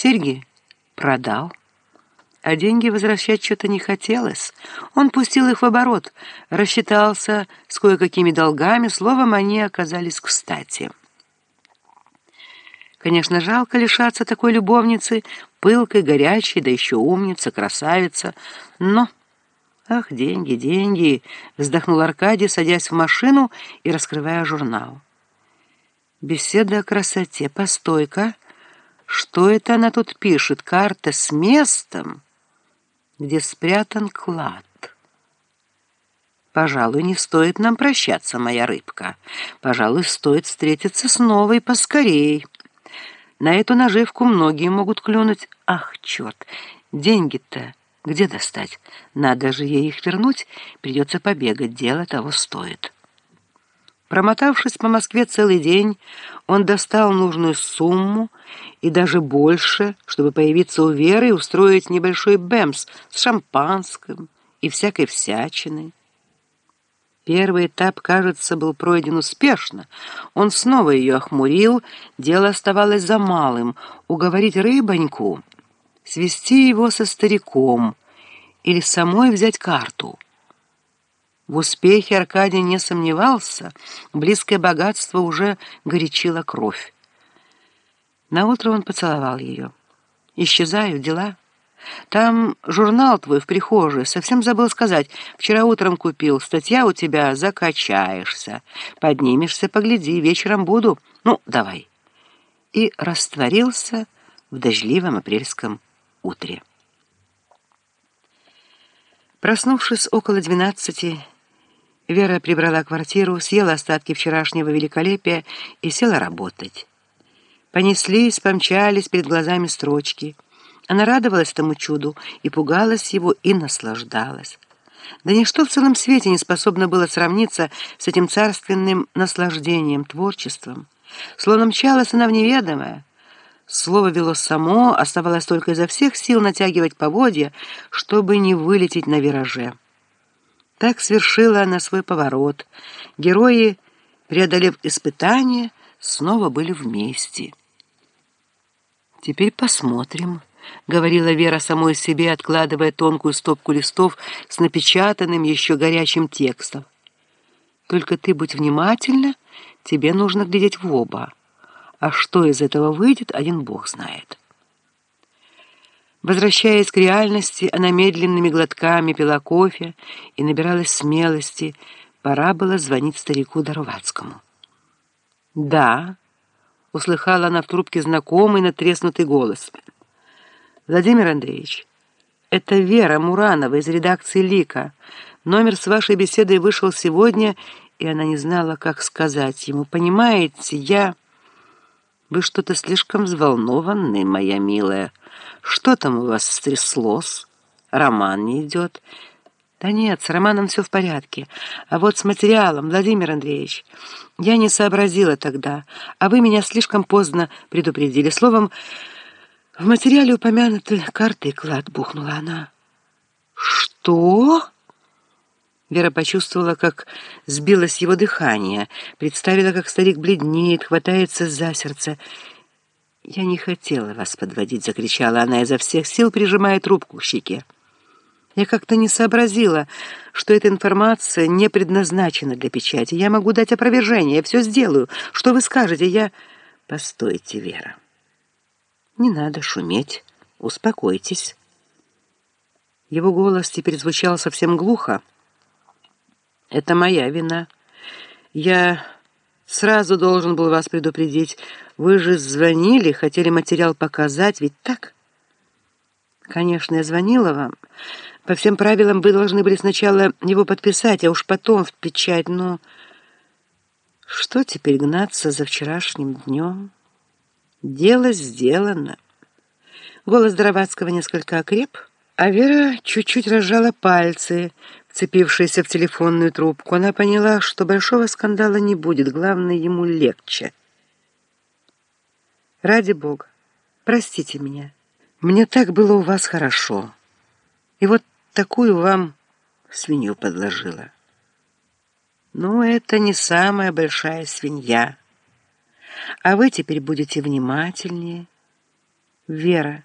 Серьги продал, а деньги возвращать что-то не хотелось. Он пустил их в оборот, рассчитался с кое-какими долгами, словом, они оказались кстати. Конечно, жалко лишаться такой любовницы, пылкой, горячей, да еще умница, красавица, но... «Ах, деньги, деньги!» — вздохнул Аркадий, садясь в машину и раскрывая журнал. «Беседа о красоте. Постой-ка. Что это она тут пишет? Карта с местом, где спрятан клад. Пожалуй, не стоит нам прощаться, моя рыбка. Пожалуй, стоит встретиться снова и поскорей. На эту наживку многие могут клюнуть. Ах, черт, деньги-то где достать? Надо же ей их вернуть, придется побегать, дело того стоит». Промотавшись по Москве целый день, он достал нужную сумму и даже больше, чтобы появиться у Веры и устроить небольшой бэмс с шампанским и всякой всячиной. Первый этап, кажется, был пройден успешно. Он снова ее охмурил, дело оставалось за малым — уговорить рыбоньку, свести его со стариком или самой взять карту — в успехе Аркадий не сомневался, близкое богатство уже горячило кровь. Наутро он поцеловал ее. «Исчезаю, дела. Там журнал твой в прихожей, совсем забыл сказать. Вчера утром купил, статья у тебя, закачаешься. Поднимешься, погляди, вечером буду. Ну, давай». И растворился в дождливом апрельском утре. Проснувшись около двенадцати, Вера прибрала квартиру, съела остатки вчерашнего великолепия и села работать. Понеслись, помчались перед глазами строчки. Она радовалась тому чуду и пугалась его, и наслаждалась. Да ничто в целом свете не способно было сравниться с этим царственным наслаждением, творчеством. Словно мчалась она в неведомое. Слово вело само, оставалось только изо всех сил натягивать поводья, чтобы не вылететь на вираже. Так свершила она свой поворот. Герои, преодолев испытания, снова были вместе. «Теперь посмотрим», — говорила Вера самой себе, откладывая тонкую стопку листов с напечатанным еще горячим текстом. «Только ты будь внимательна, тебе нужно глядеть в оба. А что из этого выйдет, один бог знает». Возвращаясь к реальности, она медленными глотками пила кофе и набиралась смелости. Пора было звонить старику Даровацкому. «Да», — услыхала она в трубке знакомый натреснутый голос. «Владимир Андреевич, это Вера Муранова из редакции «Лика». Номер с вашей беседой вышел сегодня, и она не знала, как сказать ему. Понимаете, я...» «Вы что-то слишком взволнованы, моя милая. Что там у вас стряслось? Роман не идет?» «Да нет, с романом все в порядке. А вот с материалом, Владимир Андреевич, я не сообразила тогда, а вы меня слишком поздно предупредили. Словом, в материале упомянуты карты и клад», — бухнула она. «Что?» Вера почувствовала, как сбилось его дыхание, представила, как старик бледнеет, хватается за сердце. «Я не хотела вас подводить», — закричала она изо всех сил, прижимая трубку к щеке. «Я как-то не сообразила, что эта информация не предназначена для печати. Я могу дать опровержение, я все сделаю. Что вы скажете? Я...» «Постойте, Вера. Не надо шуметь. Успокойтесь». Его голос теперь звучал совсем глухо. Это моя вина. Я сразу должен был вас предупредить. Вы же звонили, хотели материал показать, ведь так? Конечно, я звонила вам. По всем правилам вы должны были сначала его подписать, а уж потом в печать. Но что теперь гнаться за вчерашним днем? Дело сделано. Голос Дровацкого несколько окреп, а Вера чуть-чуть разжала пальцы, вцепившаяся в телефонную трубку. Она поняла, что большого скандала не будет, главное, ему легче. «Ради Бога, простите меня. Мне так было у вас хорошо. И вот такую вам свинью подложила». «Ну, это не самая большая свинья. А вы теперь будете внимательнее». Вера.